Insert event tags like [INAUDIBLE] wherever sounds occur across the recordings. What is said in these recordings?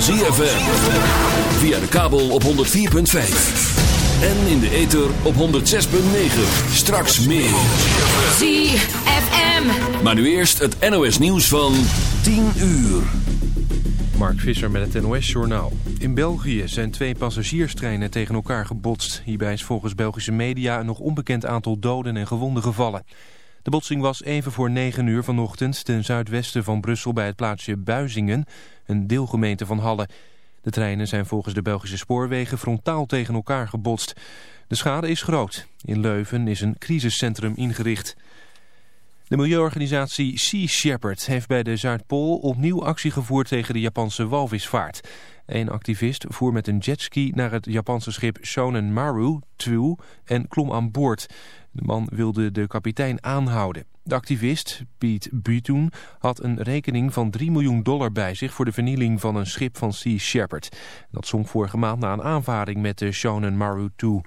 Van ZFM. Via de kabel op 104.5. En in de ether op 106.9. Straks meer. ZFM. Maar nu eerst het NOS nieuws van 10 uur. Mark Visser met het NOS-journaal. In België zijn twee passagierstreinen tegen elkaar gebotst. Hierbij is volgens Belgische media een nog onbekend aantal doden en gewonden gevallen. De botsing was even voor 9 uur vanochtend ten zuidwesten van Brussel bij het plaatsje Buizingen, een deelgemeente van Halle. De treinen zijn volgens de Belgische spoorwegen frontaal tegen elkaar gebotst. De schade is groot. In Leuven is een crisiscentrum ingericht. De milieuorganisatie Sea Shepherd heeft bij de Zuidpool opnieuw actie gevoerd tegen de Japanse walvisvaart. Een activist voer met een jetski naar het Japanse schip Shonen Maru 2 en klom aan boord. De man wilde de kapitein aanhouden. De activist, Piet Butun, had een rekening van 3 miljoen dollar bij zich... voor de vernieling van een schip van Sea Shepherd. Dat zonk vorige maand na een aanvaring met de Shonen Maru 2.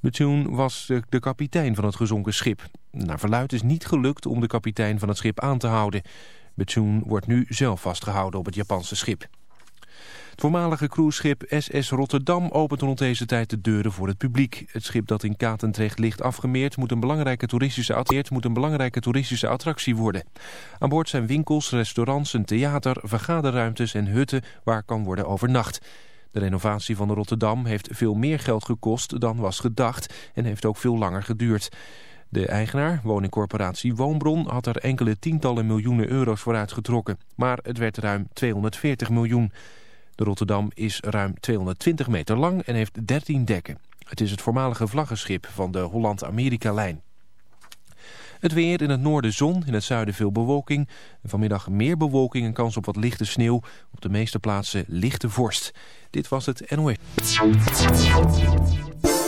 Butun was de, kapitein van het gezonken schip. Naar verluid is niet gelukt om de kapitein van het schip aan te houden. Butun wordt nu zelf vastgehouden op het Japanse schip. Het voormalige cruiseschip SS Rotterdam opent rond deze tijd de deuren voor het publiek. Het schip dat in Katendrecht ligt afgemeerd moet een belangrijke toeristische, moet een belangrijke toeristische attractie worden. Aan boord zijn winkels, restaurants, een theater, vergaderruimtes en hutten waar kan worden overnacht. De renovatie van de Rotterdam heeft veel meer geld gekost dan was gedacht en heeft ook veel langer geduurd. De eigenaar, woningcorporatie Woonbron, had er enkele tientallen miljoenen euro's voor uitgetrokken. Maar het werd ruim 240 miljoen. De Rotterdam is ruim 220 meter lang en heeft 13 dekken. Het is het voormalige vlaggenschip van de Holland-Amerika-lijn. Het weer in het noorden zon, in het zuiden veel bewolking. Vanmiddag meer bewolking en kans op wat lichte sneeuw. Op de meeste plaatsen lichte vorst. Dit was het NOS.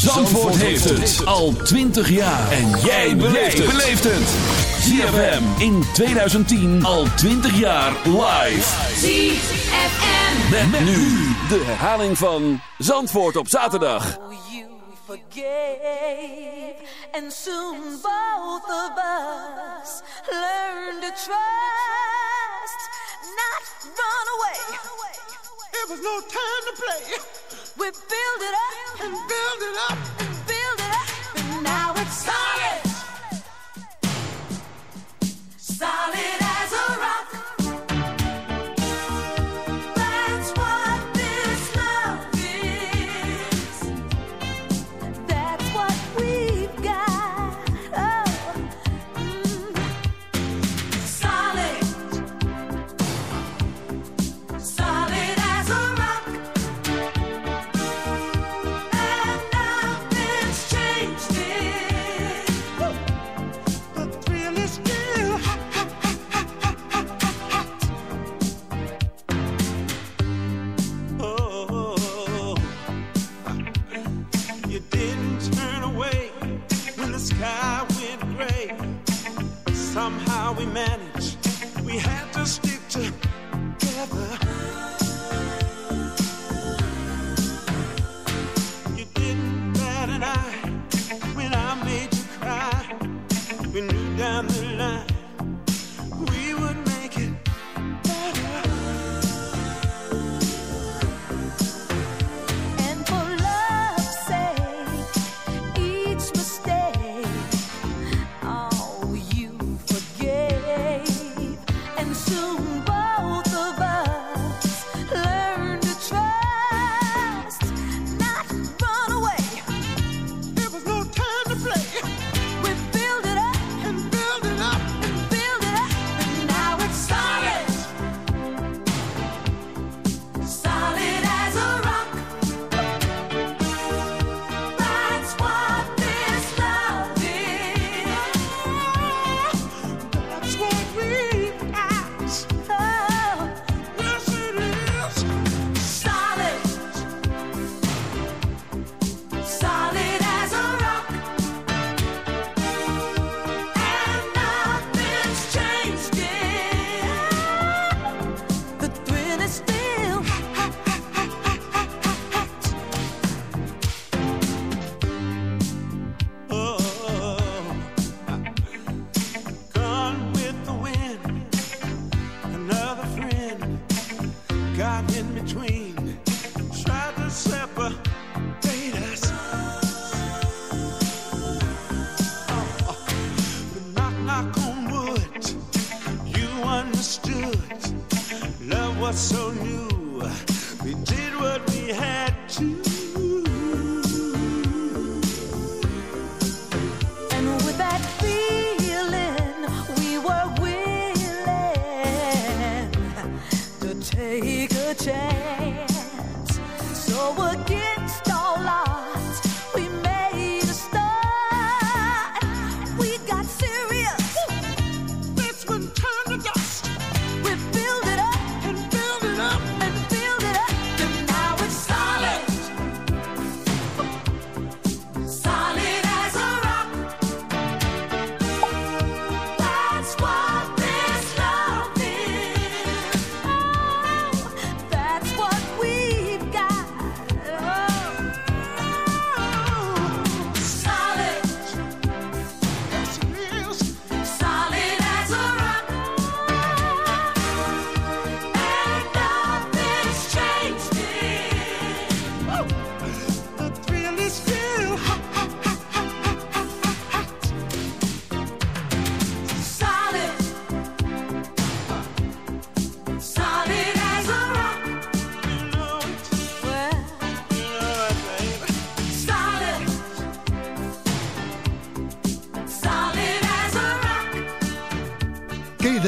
Zandvoort heeft het al 20 jaar. En jij beleeft het. ZFM in 2010 al 20 jaar live. ZFM. Met, nu de herhaling van Zandvoort op zaterdag. Oh, you forgave, and soon both of us learn to trust, not run away. It was no time to play. We build it up. And build it up. and build it up, and now it's solid, solid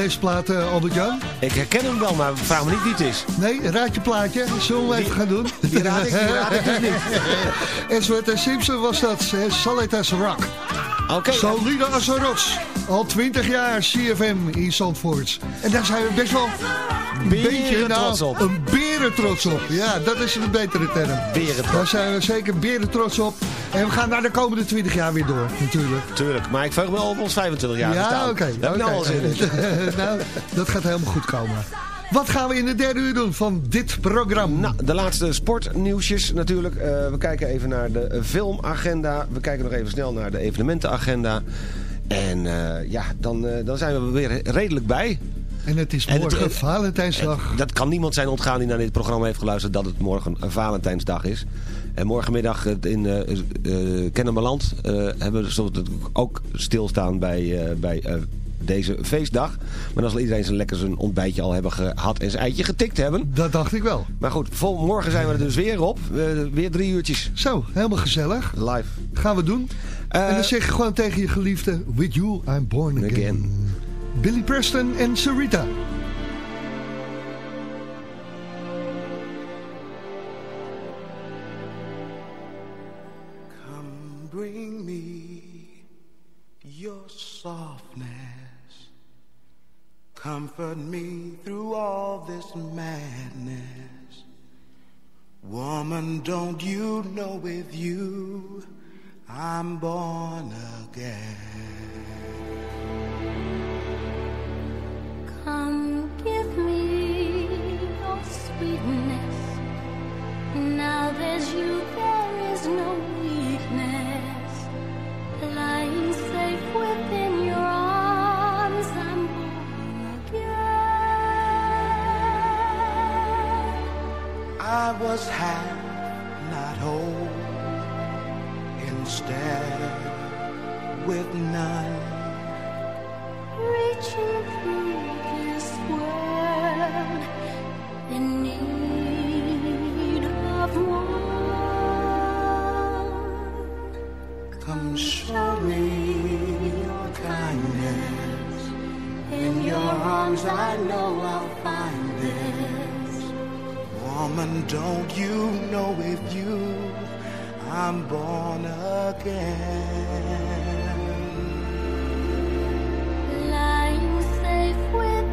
deze plaat, Albert-Jan? Ik herken hem wel, maar vraag me niet wie het is. Nee, raad je plaatje. Zullen we even gaan doen? Die raad ik, die raad ik dus niet. [LAUGHS] Simpson was dat. Solid as a rock. Oké, Solide als een rots. Al 20 jaar CFM in Zandvoort. En daar zijn we best wel een beetje trots op. Een beren trots op. Ja, dat is een betere term. Beren trots. Daar zijn we zeker beren trots op. En we gaan naar de komende 20 jaar weer door, natuurlijk. tuurlijk. Maar ik verheug me wel op ons 25 jaar ja, oké. Daar heb ik nou [LAUGHS] nou, dat gaat helemaal goed komen. Wat gaan we in de derde uur doen van dit programma? Nou, de laatste sportnieuwsjes natuurlijk. Eh, we kijken even naar de filmagenda. We kijken nog even snel naar de evenementenagenda. En eh, ja, dan, eh, dan zijn we weer redelijk bij. En het is het- morgen het- Valentijnsdag. Dat kan niemand zijn ontgaan die naar dit programma heeft geluisterd... dat het morgen een Valentijnsdag is. En morgenmiddag eh, in eh eh, Kennemerland eh, hebben we ook stilstaan bij, eh, bij eh, deze feestdag. Maar dan zal iedereen zijn lekker zijn ontbijtje al hebben gehad en zijn eitje getikt hebben. Dat dacht ik wel. Maar goed, vol, morgen zijn we er dus weer op. Eh, weer drie uurtjes Zo, helemaal gezellig. live. Gaan we doen. Eh, en dan zeg je gewoon tegen je geliefde... With you, I'm born again. Again. Billy Preston en Sarita. Come bring me your softness. Comfort me through all this madness. Woman, don't you know with you I'm born again? Sweetness. Now there's you, there is no weakness. Lying safe within your arms, I'm born again. I was half, not whole, instead with none. Reaching through this world again? Lying safe with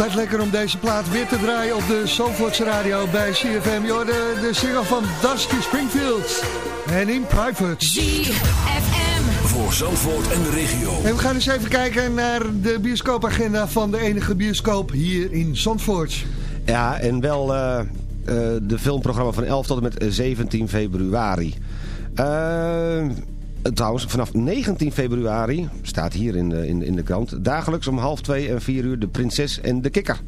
Blijft lekker om deze plaat weer te draaien op de Zandvoorts Radio bij CFM. Je de, de single van Dusty Springfield. En in private. ZFM. Voor Zandvoort en de regio. En we gaan eens even kijken naar de bioscoopagenda van de enige bioscoop hier in Zandvoort. Ja, en wel eh, eh, de filmprogramma van 11 tot en met eh, 17 februari. Eh, trouwens, vanaf 19 februari, staat hier in de, in, in de krant... dagelijks om half twee en vier uur de prinses en de kikker.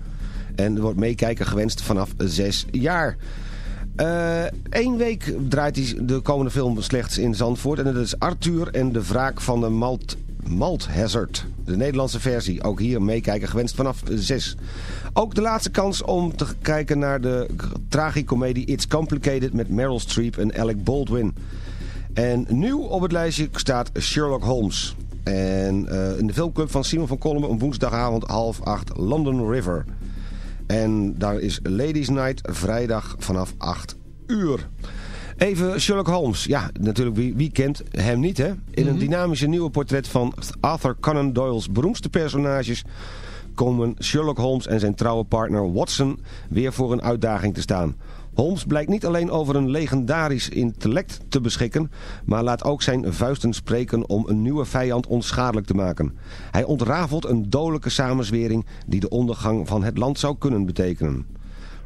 En er wordt meekijken gewenst vanaf 6 jaar. Eén week draait hij de komende film slechts in Zandvoort. En dat is Arthur en de wraak van de Malt, Malt Hazard. De Nederlandse versie. Ook hier meekijken gewenst vanaf 6. Ook de laatste kans om te kijken naar de tragicomedie It's Complicated met Meryl Streep en Alec Baldwin. En nieuw op het lijstje staat Sherlock Holmes. En eh, in de filmclub van Simon van Kolmen om woensdagavond half acht London River. En daar is Ladies Night vrijdag vanaf 8 uur. Even Sherlock Holmes. Ja, natuurlijk, wie, wie kent hem niet, hè? In een dynamische nieuwe portret van Arthur Conan Doyle's beroemdste personages... komen Sherlock Holmes en zijn trouwe partner Watson weer voor een uitdaging te staan. Holmes blijkt niet alleen over een legendarisch intellect te beschikken... maar laat ook zijn vuisten spreken om een nieuwe vijand onschadelijk te maken. Hij ontrafelt een dodelijke samenzwering die de ondergang van het land zou kunnen betekenen.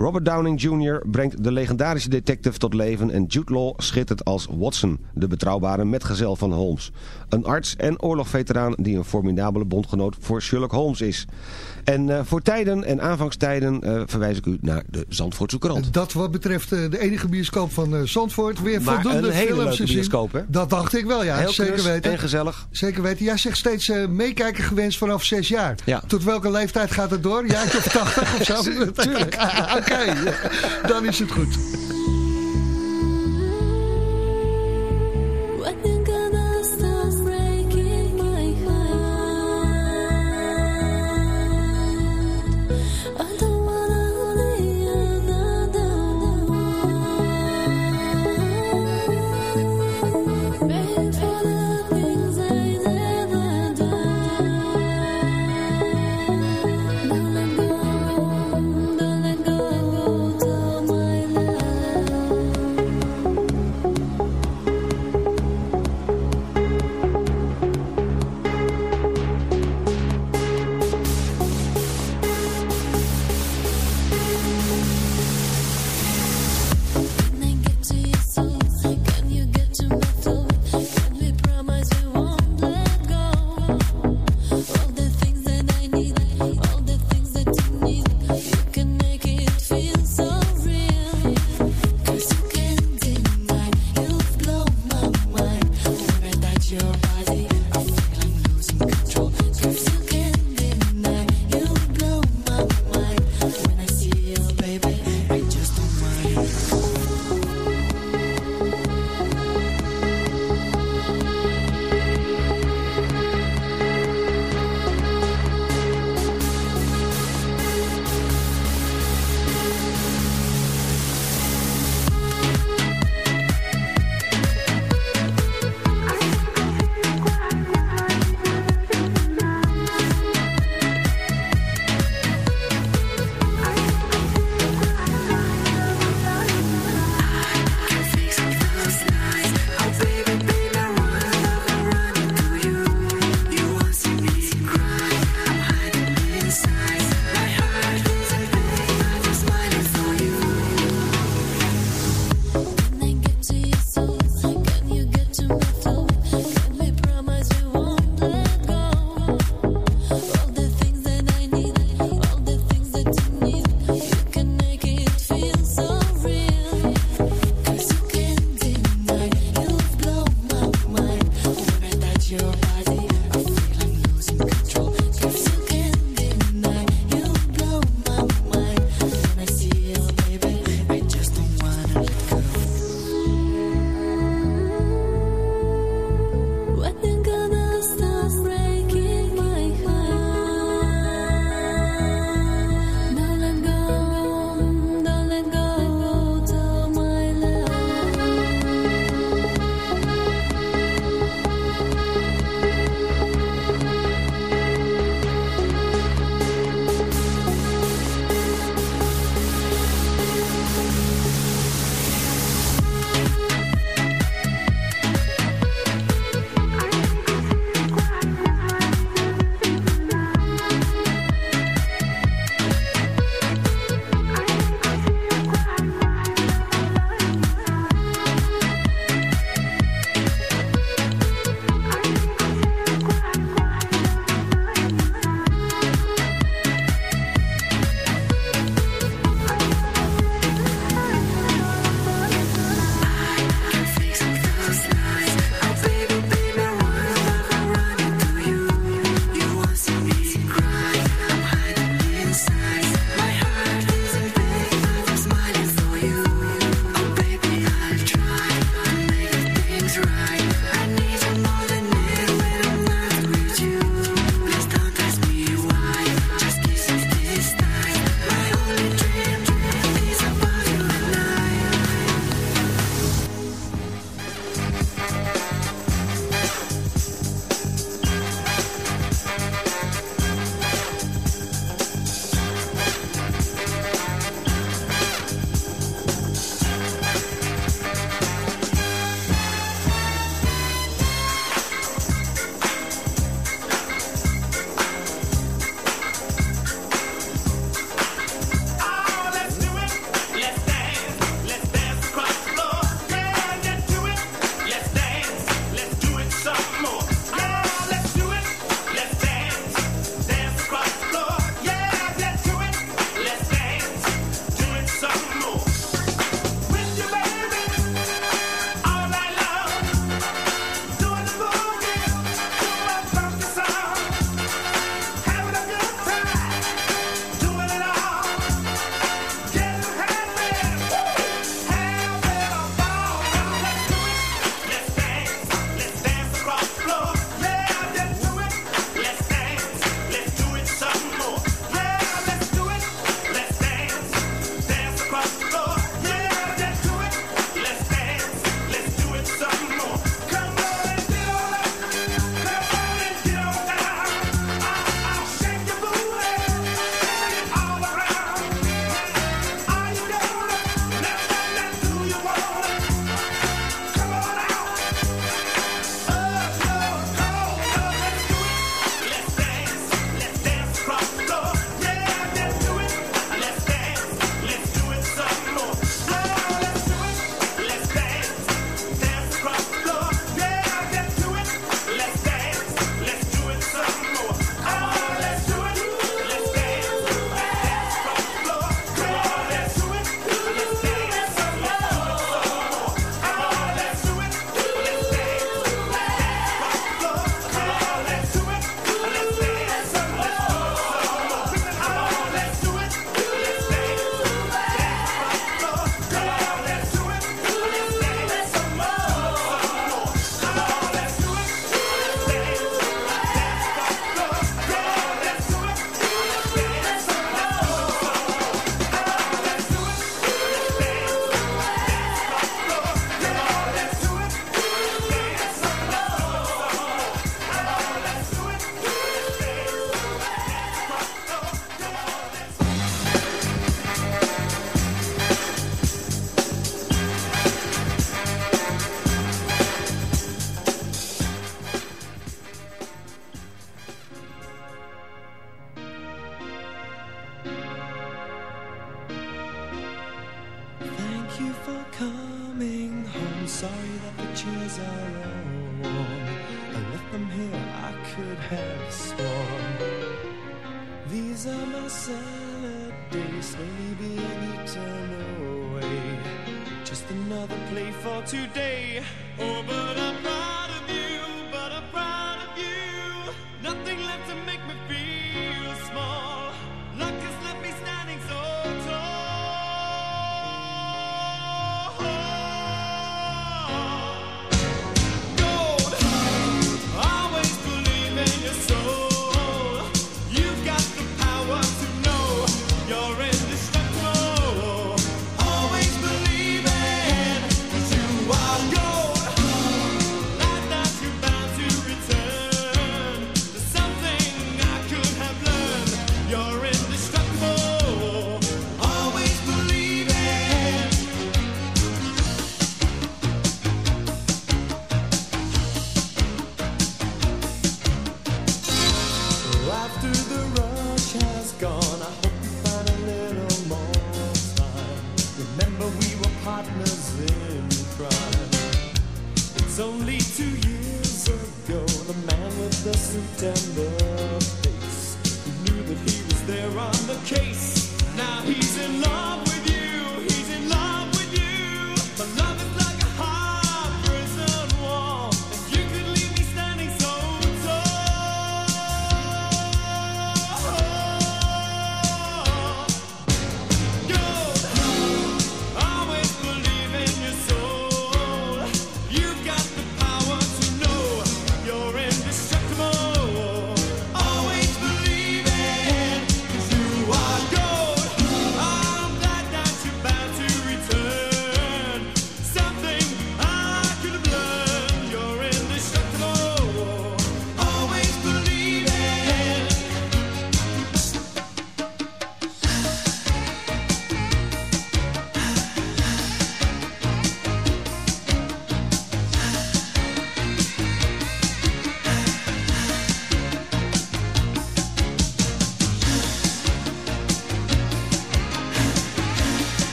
Robert Downing Jr. brengt de legendarische detective tot leven en Jude Law schittert als Watson, de betrouwbare metgezel van Holmes. Een arts en oorlogveteraan die een formidabele bondgenoot voor Sherlock Holmes is. En eh, voor tijden en aanvangstijden eh, verwijs ik u naar de Zandvoortse krant. Dat wat betreft eh, de enige bioscoop van Zandvoort. Weer Maar voldoende een hele films leuke bioscoop, hè? Dat dacht ik wel, ja. Heel zeker weten. en gezellig. Zeker weten. Jij zegt steeds meekijken gewenst vanaf zes jaar. Ja. Tot welke leeftijd gaat het door? Ja, of 80 of zo? [LAUGHS] Tuurlijk. [LAUGHS] Oké, dan is het goed.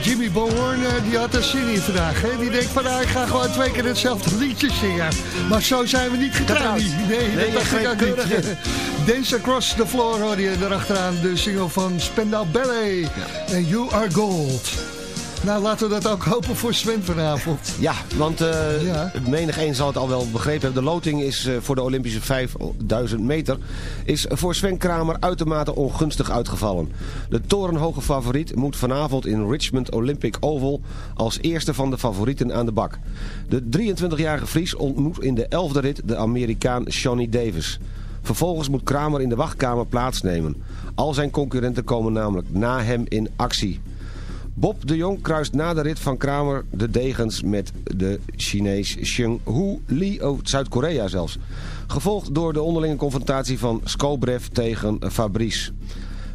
Jimmy Bohorn, eh, die had er zin in vandaag. Hè? Die denkt van, nou, ik ga gewoon twee keer hetzelfde liedje zingen. Maar zo zijn we niet getrouwd. Nee, Nee, dat dacht ik ook niet. [LAUGHS] Dance Across the Floor hoor je erachteraan. De single van Spendau Ballet. En You Are Gold. Nou, laten we dat ook hopen voor Sven vanavond. [LAUGHS] Ja, want Ja. menig een zal het al wel begrepen hebben. De loting is eh, voor de Olympische 5000 meter is voor Sven Kramer uitermate ongunstig uitgevallen. De torenhoge favoriet moet vanavond in Richmond Olympic Oval als eerste van de favorieten aan de bak. De 23-jarige Fries ontmoet in de 11e rit de Amerikaan Johnny Davis. Vervolgens moet Kramer in de wachtkamer plaatsnemen. Al zijn concurrenten komen namelijk na hem in actie. Bob de Jong kruist na de rit van Kramer de degens met de Chinees Cheng-Hu Lee uit Zuid-Korea zelfs. Gevolgd door de onderlinge confrontatie van Skobrev tegen Fabrice.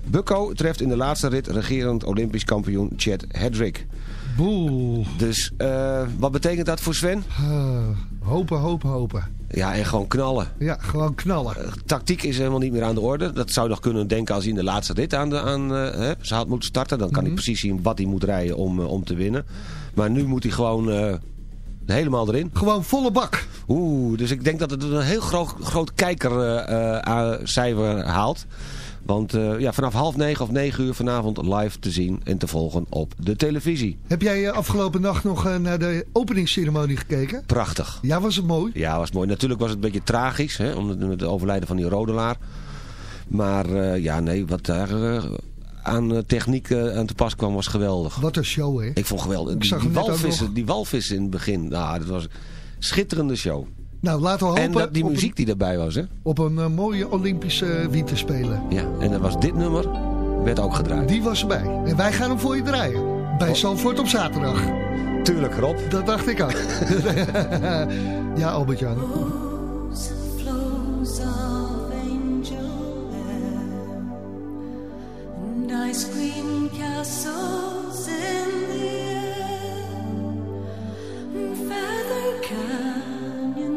Bucco treft in de laatste rit regerend Olympisch kampioen Chad Hedrick. Boel. Dus eh, wat betekent dat voor Sven? Ah, hopen, hopen, hopen. Ja, en gewoon knallen. Ja, gewoon knallen. Tactiek is helemaal niet meer aan de orde. Dat zou nog kunnen denken als hij in de laatste rit aan de, aan, eh, hè, ze had moeten starten. Dan kan hij precies zien wat hij moet rijden om, eh, om te winnen. Maar nu moet hij gewoon eh, helemaal erin. Gewoon volle bak. Oeh, dus ik denk dat het een heel groot, groot kijkercijfer haalt. Want eh, ja, vanaf half negen of negen uur vanavond live te zien en te volgen op de televisie. Heb jij eh, afgelopen nacht nog eh, naar de openingsceremonie gekeken? Prachtig. Ja, was het mooi? Ja, was mooi. Natuurlijk was het een beetje tragisch, hè, om het, overlijden van die rodelaar. Maar ja, nee, wat daar aan techniek aan te pas kwam was geweldig. Wat een show, hè? Ik vond geweldig. Ik Die, zag walvissen, die walvissen in het begin, nou, dat was een schitterende show. Nou, laten we hopen En dat, die muziek die daarbij was, hè. op een eh, mooie Olympische uh, wiet te spelen. Ja, en dan was dit nummer, werd ook gedraaid. Die was erbij. En wij gaan hem voor je draaien. Bij Zandvoort op zaterdag. Tuurlijk, Rob. Dat dacht ik ook. [LAUGHS] ja, Albert-Jan. flows of angel hair and ice cream castles in the air feather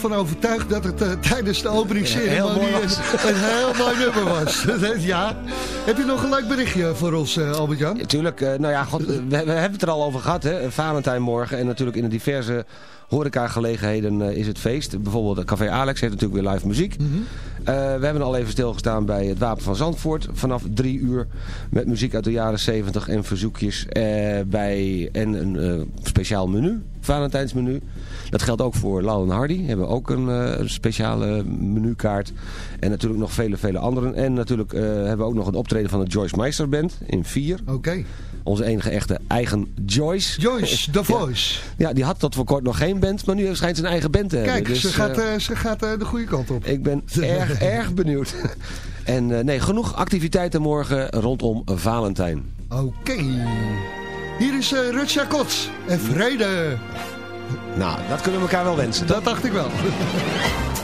van overtuigd dat het eh, tijdens de openingsceremonie mooi een, heel mooi nummer was. [LAUGHS] ja. Heb je nog een leuk berichtje voor ons, eh, Albert-Jan? Tuurlijk, eh, nou ja, god, we, we hebben het er al over gehad, hè. Valentijn morgen. En natuurlijk in de diverse horecagelegenheden is het feest. Bijvoorbeeld Café Alex heeft natuurlijk weer live muziek. Mhm. We hebben al even stilgestaan bij het Wapen van Zandvoort. Vanaf drie uur met muziek uit de jaren 70 en verzoekjes. bij, en een speciaal menu, Valentijnsmenu. Dat geldt ook voor Lau en Hardy. Hebben ook een, eh, een speciale menukaart. En natuurlijk nog vele, vele anderen. En natuurlijk eh, hebben we ook nog een optreden van de Joyce Meister Band in vier. Oké. Onze enige echte eigen Joyce. Joyce, [LAUGHS] The Voice. Ja, die had tot voor kort nog geen band, maar nu schijnt zijn eigen band te hebben. Kijk, Dus, ze gaat, eh, ze gaat de goede kant op. ik ben [LAUGHS] erg, erg benieuwd. [LAUGHS] En nee, genoeg activiteiten morgen rondom Valentijn. Oké. Hier is uh, Rutja Kots en vrede. Nou, dat kunnen we elkaar wel wensen. Dat dacht ik wel. [LAUGHS]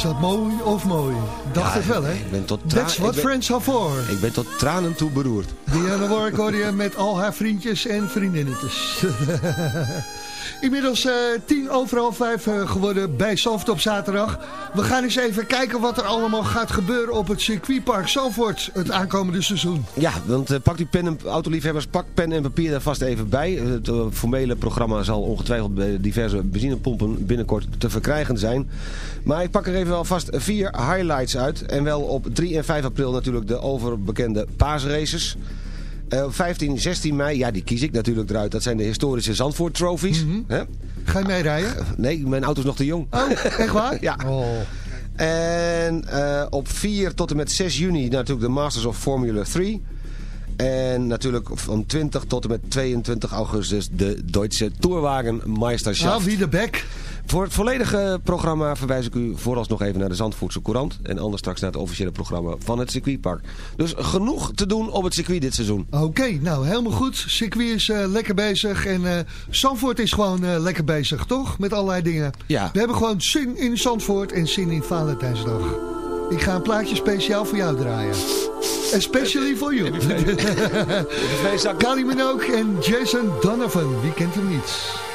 Is dat mooi of mooi? Dacht het wel, hè? Ik ben tot That's ik what ben- friends are for. Ik ben tot tranen toe beroerd. Diana Warwick hoor je met al haar vriendjes en vriendinnetjes. [LAUGHS] Inmiddels eh, tien over half vijf eh, geworden bij Zandvoort op zaterdag. We gaan eens even kijken wat er allemaal gaat gebeuren op het circuitpark Zandvoort het aankomende seizoen. Ja, want eh, pak die pen en autoliefhebbers, pak pen en papier daar vast even bij. Het formele programma zal ongetwijfeld bij diverse benzinepompen binnenkort te verkrijgen zijn. Maar ik pak er even alvast vier highlights uit. En wel op 3 en 5 april natuurlijk de overbekende paasraces. Eh, op 15, 16 mei, ja die kies ik natuurlijk eruit. Dat zijn de historische Zandvoort trophies. Hè? Ga je mee rijden? Nee, mijn auto is nog te jong. Oh, echt waar? [LAUGHS] ja. Oh. En eh, op 4 tot en met 6 juni natuurlijk de Masters of Formula 3. En natuurlijk van 20 tot en met 22 augustus de Duitse Tourwagen Meisterschaft. Ah, wie de bek? Voor het volledige programma verwijs ik u vooralsnog even naar de Zandvoortse Courant. En anders straks naar het officiële programma van het circuitpark. Dus genoeg te doen op het circuit dit seizoen. Oké, nou helemaal goed. Circuit is eh, lekker bezig. En uh, Zandvoort is gewoon eh, lekker bezig, toch? Met allerlei dingen. Ja. We hebben gewoon zin in Zandvoort en zin in Valentijnsdag. Ik ga een plaatje speciaal voor jou draaien. Especially for you. [LAUGHS] Kali Minogue en Jason Donovan. Wie kent hem niet?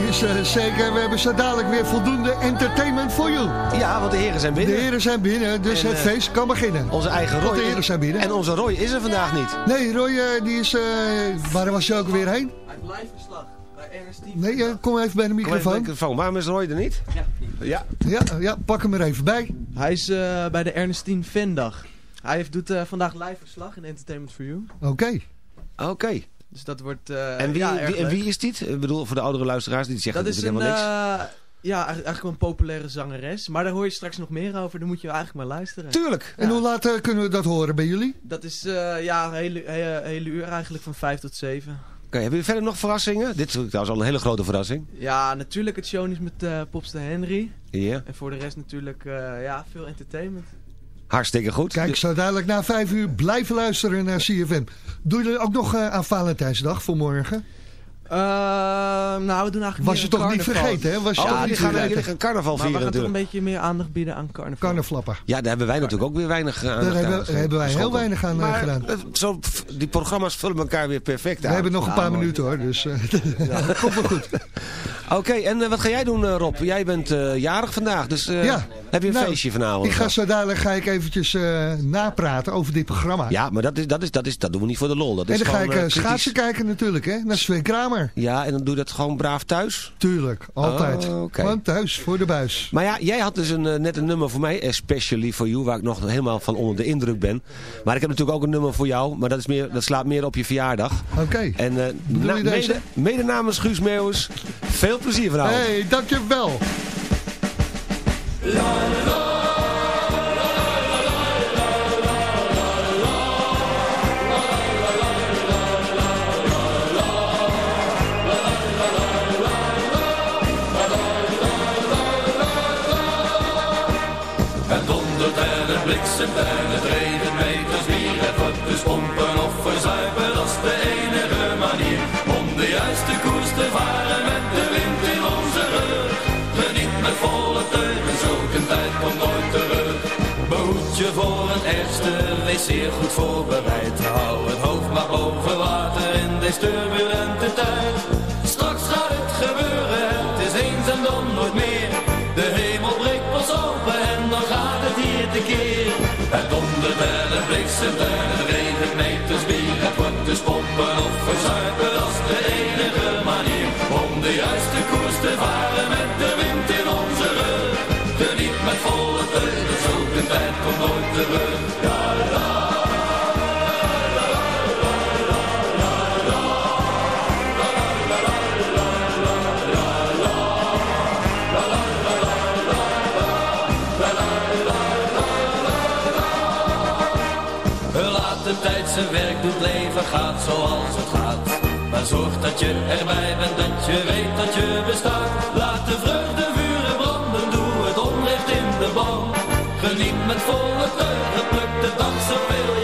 Is eh, zeker. We hebben zo dadelijk weer voldoende entertainment voor you. Ja, want de heren zijn binnen. De heren zijn binnen, dus En, het eh, feest kan beginnen. Onze eigen Want Roy. de heren zijn binnen. En onze Roy is er vandaag niet. Nee, Roy, eh, die is... eh, waar was je ook weer heen? Uit live verslag bij Ernest Nee, kom even bij de Kom even bij microfoon. de microfoon. Waarom is Roy er niet? Ja. Ja. Ja, ja, pak hem er even bij. Hij is eh, bij de Ernestine Fandag. Hij heeft, doet eh, vandaag live verslag in Entertainment for You. Oké. Oké. Dus dat wordt eh, En wie, ja, erg wie, en leuk. wie is dit? Ik bedoel, voor de oudere luisteraars die zeggen Dat is een, helemaal niks. eh, ja, eigenlijk wel een populaire zangeres. Maar daar hoor je straks nog meer over. Dan moet je eigenlijk maar luisteren. Tuurlijk. En hoe laat eh, kunnen we dat horen bij jullie? Dat is eh, ja, een hele, hele, hele uur eigenlijk van 5 tot 7. Oké, hebben jullie verder nog verrassingen? Dit is trouwens al een hele grote verrassing. Ja, natuurlijk het show is met eh Popster Henry. Ja. En voor de rest natuurlijk eh, ja, veel entertainment. Hartstikke goed. Kijk, zo dadelijk na vijf uur blijven luisteren naar CFM. Doe je ook nog eh, aan Valentijnsdag voor morgen? Eh, nou, we doen eigenlijk Was je toch niet vergeten, hè? Was je Oh, toch jullie niet gaan, vergeten? jullie gaan carnaval Maar we vieren gaan toch een beetje meer aandacht bieden aan carnaval. Carnavlappen. Ja, daar hebben wij natuurlijk ook weer weinig aan Daar hebben, hebben wij heel weinig aan eh, Maar gedaan. eh, zo, die programma's vullen elkaar weer perfect We aan. hebben nog een paar mooi. minuten hoor, dus eh, [LAUGHS] dat komt wel goed. [LAUGHS] Oké, en eh, wat ga jij doen eh, Rob? Jij bent eh, jarig vandaag, dus eh, Ja. heb je een Nou, feestje vanavond? Ik ga zo dadelijk ga ik eventjes eh, napraten over dit programma. Ja, maar dat, is, dat, is, dat, is, dat doen we niet voor de lol. Dat en is dan ga ik eh, eh, kritisch. schaatsen kijken natuurlijk, hè? Naar Sven Kramer. Ja, en dan doe je dat gewoon braaf thuis? Tuurlijk, altijd. Oh. Gewoon thuis, voor de buis. Maar ja, jij had dus een, eh, net een nummer voor mij, especially for you, waar ik nog helemaal van onder de indruk ben. Maar ik heb natuurlijk ook een nummer voor jou, maar dat, is meer, dat slaat meer op je verjaardag. Oké. En eh, Bedoel na- mede, mede namens Guus Meeuwis, veel plezier vanavond. Hé, hey, dankjewel. Het zeer goed voorbereid. Hou het hoofd maar boven water in deze turbulente tijd. Straks gaat het gebeuren, het is eens en dan nooit meer. De hemel breekt pas open en dan gaat het hier tekeer. Het dondert en het bliksemt en het regent meters bier. Het wordt dus pompen of verzuipen, is de enige manier. Om de juiste koers te varen met de wind in onze rug. Geniet met volle teugen, zulke een tijd komt nooit terug. Zorg dat je erbij bent, dat je weet dat je bestaat. Laat de vreugde vuren branden, doe het onrecht in de ban. Geniet met volle teugen, pluk de dag zoveel je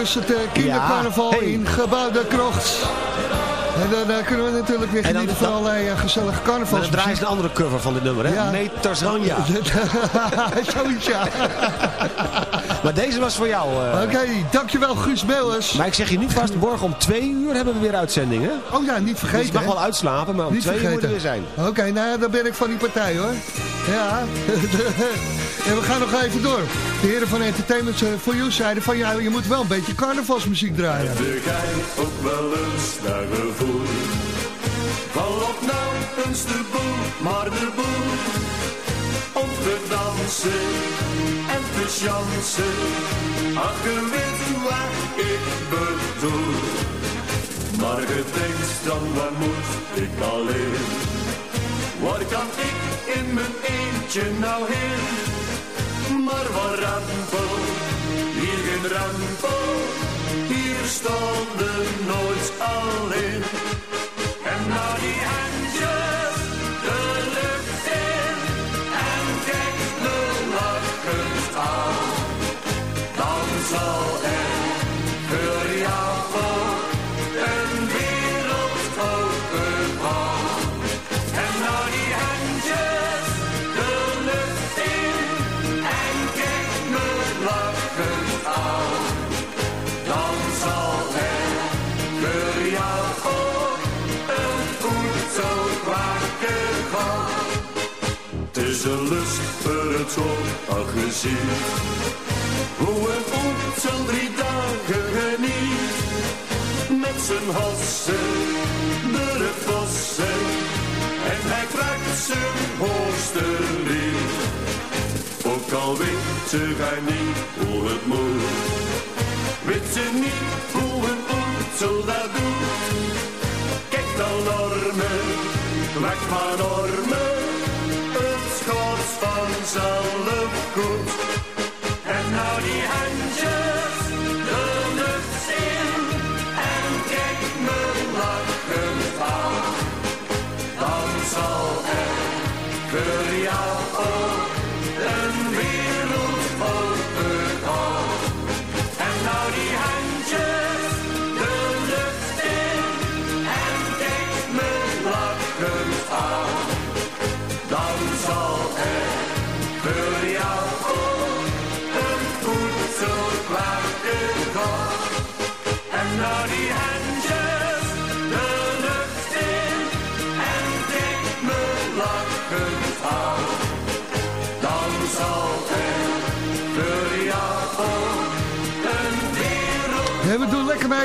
dus het eh, kindercarnaval Ja, hey. in Gebouw de Krocht. En dan eh, kunnen we natuurlijk weer genieten van allerlei eh, gezellige Maar dan draai carnavalsmuziek. je een andere cover van dit nummer, hè? Ja. Ranja. [LAUGHS] [LAUGHS] Zoiets, ja. [LAUGHS] Maar deze was voor jou. eh. Oké, dankjewel Guus Meeuwers. Maar ik zeg je niet vast, morgen om twee uur hebben we weer uitzendingen. Oh ja, niet vergeten. Dus je mag wel uitslapen, maar om Niet twee uur moet er weer zijn. Oké, nou ja, dan ben ik van die partij hoor. Ja. En we gaan nog even door. De heren van Entertainment for You zeiden van ja, je moet wel een beetje carnavalsmuziek draaien. De gij ook wel eens naar gevoel. Val op nou eens de boel, maar de boel. Om te dansen en te chance. Ach, je weet wat ik bedoel. Maar je denkt dan, waar moet ik alleen? Waar kan ik in mijn eentje nou heen? Maar waar rampel, hier geen rampel. Hier stonden nooit alleen. Hoe een voedsel drie dagen geniet. Met zijn hassen, de vossen. En hij krijgt zijn hoogste. Ook al weet ze hij niet hoe het moet. Weet ze niet hoe een voedsel dat doet. Kijk dan normen, weg maar normen. Gaat vanzelf goed. En nou die handjes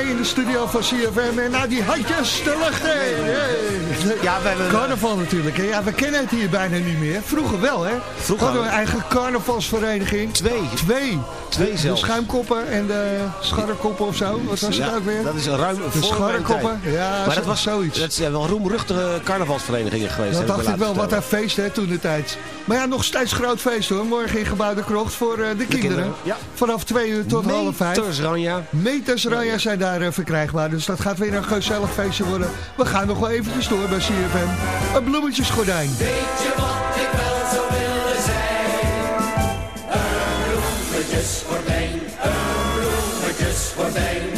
in de studio van CFM. En nou, die handjes de lucht. Hey. Ja, we hebben... Carnaval natuurlijk. hè. Ja, we kennen het hier bijna niet meer. Vroeger wel, hè? Vroeger hadden we een eigen carnavalsvereniging. Twee. Twee. Twee zelfs. De schuimkoppen en de scharrekoppen of zo. Wat was Ja, het ook weer? Dat is een ruim De scharrekoppen. Ja, maar dat was zoiets. Dat zijn wel roemruchtige carnavalsverenigingen geweest. Dat dacht ik wel, wat een feest hè, toen de tijd. Maar ja, nog steeds groot feest hoor. Morgen in Gebouw de Krocht voor eh, de, kinderen. kinderen, ja. Vanaf twee uur tot half vijf. Meters, Ranja. Meters Ranja zijn daar eh, verkrijgbaar. Dus dat gaat weer een gezellig feestje worden. We gaan nog wel eventjes door bij CFM. Een bloemetjesgordijn. Weet je wat ik wel zou willen zijn? Een bloemetjesgordijn, een bloemetjesgordijn.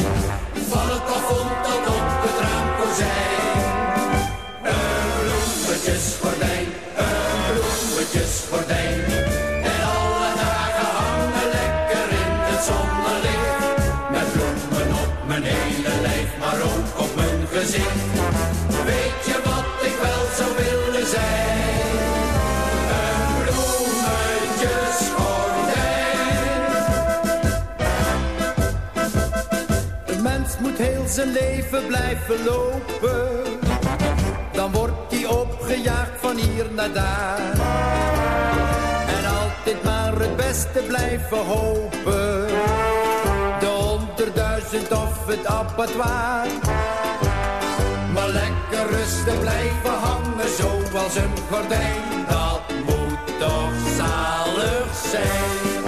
Zijn leven blijven lopen. Dan wordt hij opgejaagd van hier naar daar. En altijd maar het beste blijven hopen. De honderdduizend of het abattoir. Maar lekker rustig blijven hangen zoals een gordijn. Dat moet toch zalig zijn.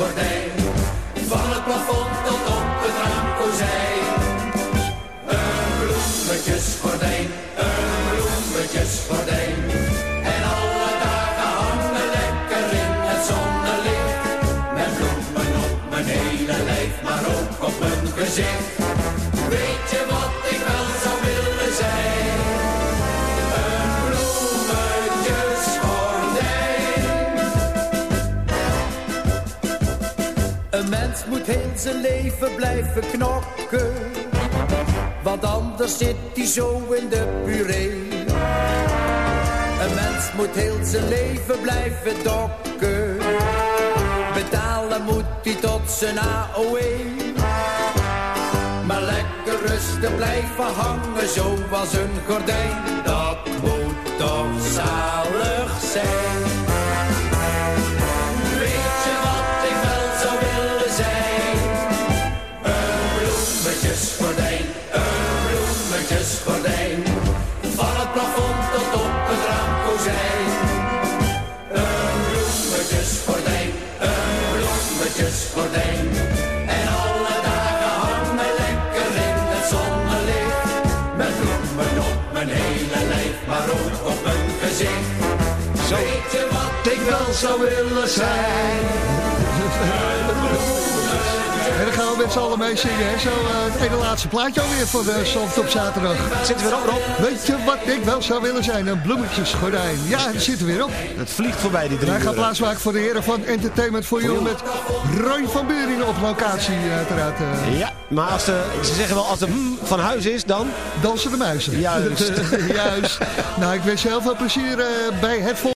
Van het plafond tot op het raamkozijn. Een bloemetjesgordijn, een bloemetjesgordijn. En alle dagen hangen lekker in het zonnelicht. Met bloemen op mijn hele lijf, maar ook op mijn gezicht. Zijn leven blijven knokken. Want anders zit hij zo in de puree. Een mens moet heel zijn leven blijven dokken. Betalen moet hij tot zijn AOE. Maar lekker rustig blijven hangen zoals een gordijn. Dat moet toch zalig zijn. Ik wel zou willen zijn? En dan gaan we met z'n allen mee zingen. Hè? Zo eh, het ene laatste plaatje alweer van de Zand op zaterdag. Zit er weer op, Rob? Weet je wat ik wel zou willen zijn? Een bloemetjesgordijn. Ja, het zit er weer op. Het vliegt voorbij, die drie Wij gaan plaatsmaken voor de heren van Entertainment for You met Roy van Buringen op locatie eh, uiteraard. eh. Ja, maar als de, ze zeggen wel, als de mm van huis is, dan... Dansen de muizen. Juist. [LAUGHS] Juist. Nou, ik wens je heel veel plezier eh, bij het volgende.